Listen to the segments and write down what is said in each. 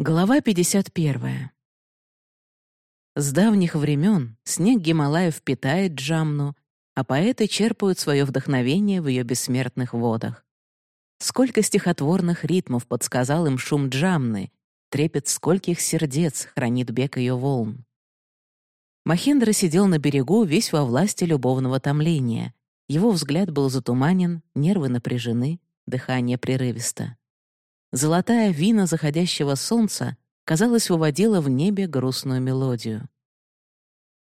Глава 51. С давних времен снег Гималаев питает Джамну, а поэты черпают свое вдохновение в ее бессмертных водах. Сколько стихотворных ритмов подсказал им шум Джамны, трепет скольких сердец хранит бег ее волн. Махендра сидел на берегу весь во власти любовного томления. Его взгляд был затуманен, нервы напряжены, дыхание прерывисто. Золотая вина заходящего солнца, казалось, выводила в небе грустную мелодию.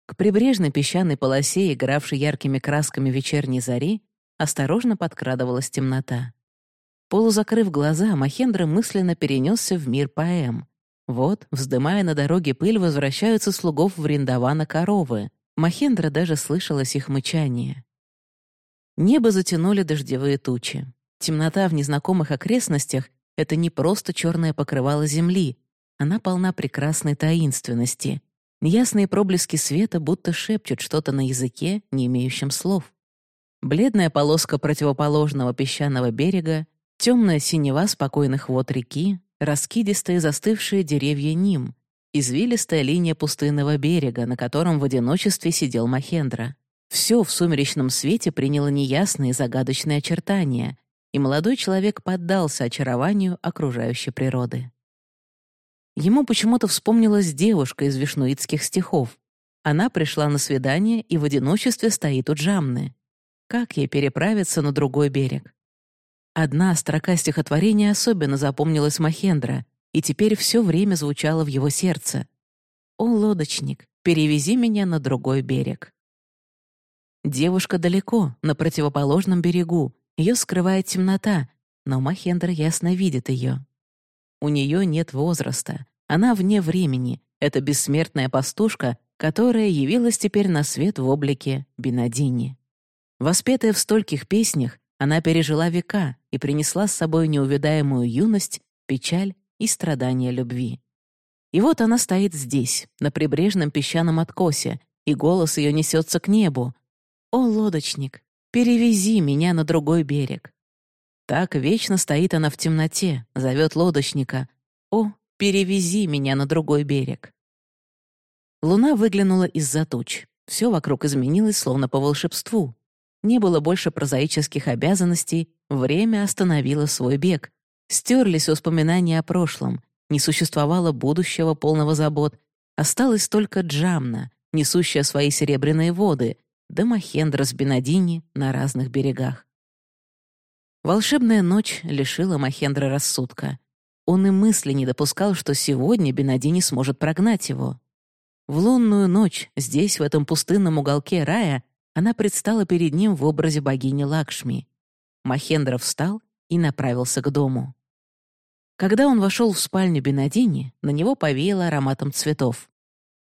К прибрежной песчаной полосе, игравшей яркими красками вечерней зари, осторожно подкрадывалась темнота. Полузакрыв глаза, Махендра мысленно перенесся в мир поэм. Вот, вздымая на дороге пыль, возвращаются слугов Вриндавана коровы. Махендра даже слышалось их мычание. Небо затянули дождевые тучи. Темнота в незнакомых окрестностях это не просто черное покрывало земли, она полна прекрасной таинственности. Неясные проблески света будто шепчут что-то на языке, не имеющем слов. Бледная полоска противоположного песчаного берега, темная синева спокойных вод реки, раскидистые застывшие деревья Ним, извилистая линия пустынного берега, на котором в одиночестве сидел Махендра. Все в сумеречном свете приняло неясные загадочные очертания, и молодой человек поддался очарованию окружающей природы. Ему почему-то вспомнилась девушка из вишнуитских стихов. Она пришла на свидание и в одиночестве стоит у Джамны. Как ей переправиться на другой берег? Одна строка стихотворения особенно запомнилась Махендра, и теперь все время звучала в его сердце. «О, лодочник, перевези меня на другой берег». Девушка далеко, на противоположном берегу, ее скрывает темнота, но Махендра ясно видит ее. У нее нет возраста, она вне времени, это бессмертная пастушка, которая явилась теперь на свет в облике Бенадини. Воспетая в стольких песнях, она пережила века и принесла с собой неувядаемую юность, печаль и страдания любви. И вот она стоит здесь, на прибрежном песчаном откосе, и голос ее несется к небу. «О, лодочник, Перевези меня на другой берег. Так вечно стоит она в темноте, зовет лодочника. О, перевези меня на другой берег. Луна выглянула из-за туч. Все вокруг изменилось, словно по волшебству. Не было больше прозаических обязанностей, время остановило свой бег. Стерлись воспоминания о прошлом, не существовало будущего полного забот. Осталась только Джамна, несущая свои серебряные воды, Махендра с Бенадини на разных берегах. Волшебная ночь лишила Махендра рассудка. Он и мысли не допускал, что сегодня Бенадини сможет прогнать его. В лунную ночь, здесь, в этом пустынном уголке рая, она предстала перед ним в образе богини Лакшми. Махендра встал и направился к дому. Когда он вошел в спальню Бенадини, на него повеяло ароматом цветов.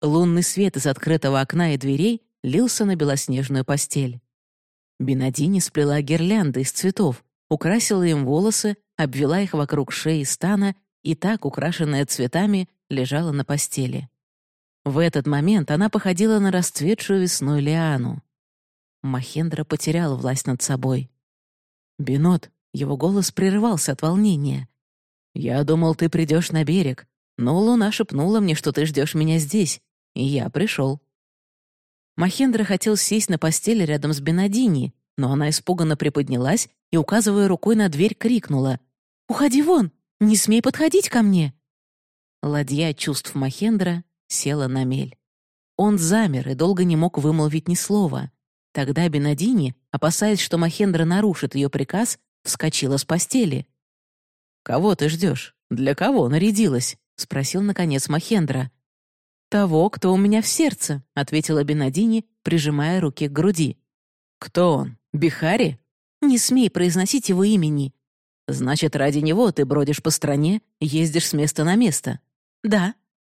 Лунный свет из открытого окна и дверей лился на белоснежную постель. Бенадини сплела гирлянды из цветов, украсила им волосы, обвела их вокруг шеи стана и так, украшенная цветами, лежала на постели. В этот момент она походила на расцветшую весной лиану. Махендра потеряла власть над собой. «Бенот», — его голос прерывался от волнения. «Я думал, ты придешь на берег, но луна шепнула мне, что ты ждешь меня здесь, и я пришел. Махендра хотел сесть на постели рядом с Бенадини, но она испуганно приподнялась и, указывая рукой на дверь, крикнула «Уходи вон! Не смей подходить ко мне!» Ладья чувств Махендра села на мель. Он замер и долго не мог вымолвить ни слова. Тогда Бенадини, опасаясь, что Махендра нарушит ее приказ, вскочила с постели. «Кого ты ждешь? Для кого нарядилась?» — спросил, наконец, Махендра. «Того, кто у меня в сердце», — ответила Бенадини, прижимая руки к груди. «Кто он? Бихари?» «Не смей произносить его имени». «Значит, ради него ты бродишь по стране, ездишь с места на место?» «Да».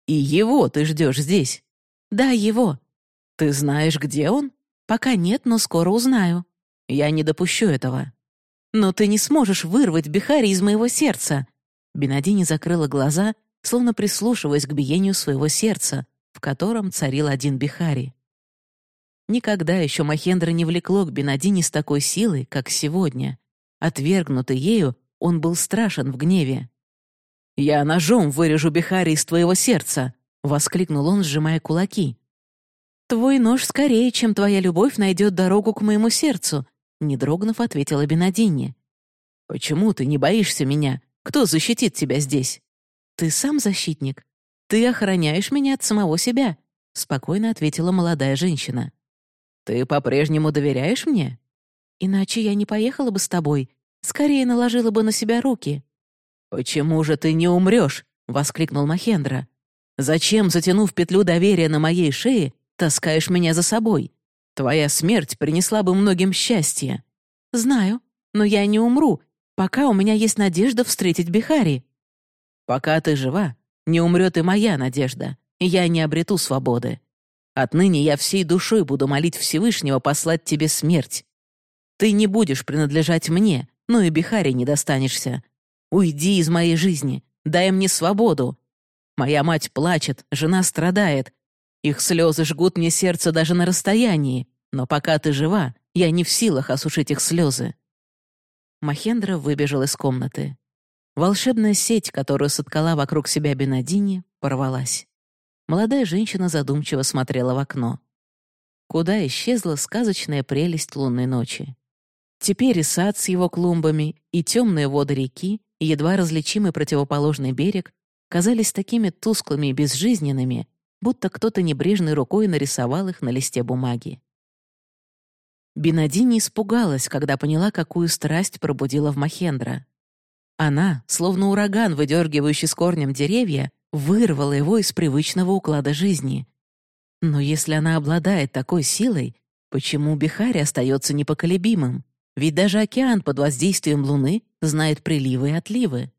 «И его ты ждешь здесь?» «Да, его». «Ты знаешь, где он?» «Пока нет, но скоро узнаю». «Я не допущу этого». «Но ты не сможешь вырвать Бихари из моего сердца». Бенадини закрыла глаза словно прислушиваясь к биению своего сердца, в котором царил один Бихари. Никогда еще Махендра не влекло к Бенадине с такой силой, как сегодня. Отвергнутый ею, он был страшен в гневе. Я ножом вырежу Бихари из твоего сердца!» — воскликнул он, сжимая кулаки. «Твой нож скорее, чем твоя любовь найдет дорогу к моему сердцу», — не дрогнув, ответила Бенадини. «Почему ты не боишься меня? Кто защитит тебя здесь?» «Ты сам защитник. Ты охраняешь меня от самого себя», — спокойно ответила молодая женщина. «Ты по-прежнему доверяешь мне?» «Иначе я не поехала бы с тобой. Скорее наложила бы на себя руки». «Почему же ты не умрешь?» — воскликнул Махендра. «Зачем, затянув петлю доверия на моей шее, таскаешь меня за собой? Твоя смерть принесла бы многим счастье». «Знаю, но я не умру, пока у меня есть надежда встретить Бихари». «Пока ты жива, не умрет и моя надежда, и я не обрету свободы. Отныне я всей душой буду молить Всевышнего послать тебе смерть. Ты не будешь принадлежать мне, но и Бихари не достанешься. Уйди из моей жизни, дай мне свободу. Моя мать плачет, жена страдает. Их слезы жгут мне сердце даже на расстоянии, но пока ты жива, я не в силах осушить их слезы. Махендра выбежал из комнаты. Волшебная сеть, которую соткала вокруг себя Бенадини, порвалась. Молодая женщина задумчиво смотрела в окно. Куда исчезла сказочная прелесть лунной ночи? Теперь и сад с его клумбами, и темные воды реки, и едва различимый противоположный берег казались такими тусклыми и безжизненными, будто кто-то небрежной рукой нарисовал их на листе бумаги. Бенадини испугалась, когда поняла, какую страсть пробудила в Махендра. Она, словно ураган, выдергивающий с корнем деревья, вырвала его из привычного уклада жизни. Но если она обладает такой силой, почему Бихари остается непоколебимым? Ведь даже океан под воздействием Луны знает приливы и отливы.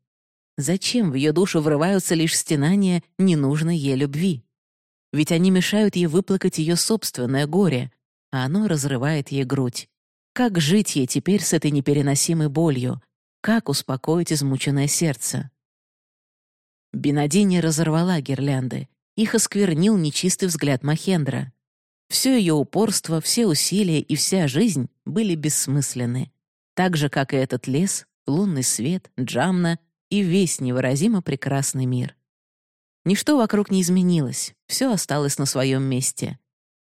Зачем в ее душу врываются лишь стенания ненужной ей любви? Ведь они мешают ей выплакать ее собственное горе, а оно разрывает ей грудь. Как жить ей теперь с этой непереносимой болью? Как успокоить измученное сердце? Бенадини разорвала гирлянды. Их осквернил нечистый взгляд Махендра. Все ее упорство, все усилия и вся жизнь были бессмысленны. Так же, как и этот лес, лунный свет, Джамна и весь невыразимо прекрасный мир. Ничто вокруг не изменилось, все осталось на своем месте.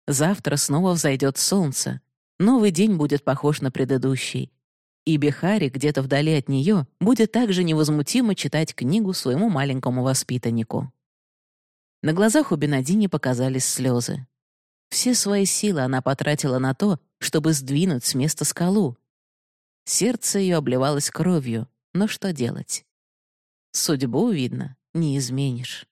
Завтра снова взойдет солнце, новый день будет похож на предыдущий, и Бихари где-то вдали от нее будет также невозмутимо читать книгу своему маленькому воспитаннику. На глазах у Бенадини показались слезы. Все свои силы она потратила на то, чтобы сдвинуть с места скалу. Сердце ее обливалось кровью, но что делать? Судьбу, видно, не изменишь.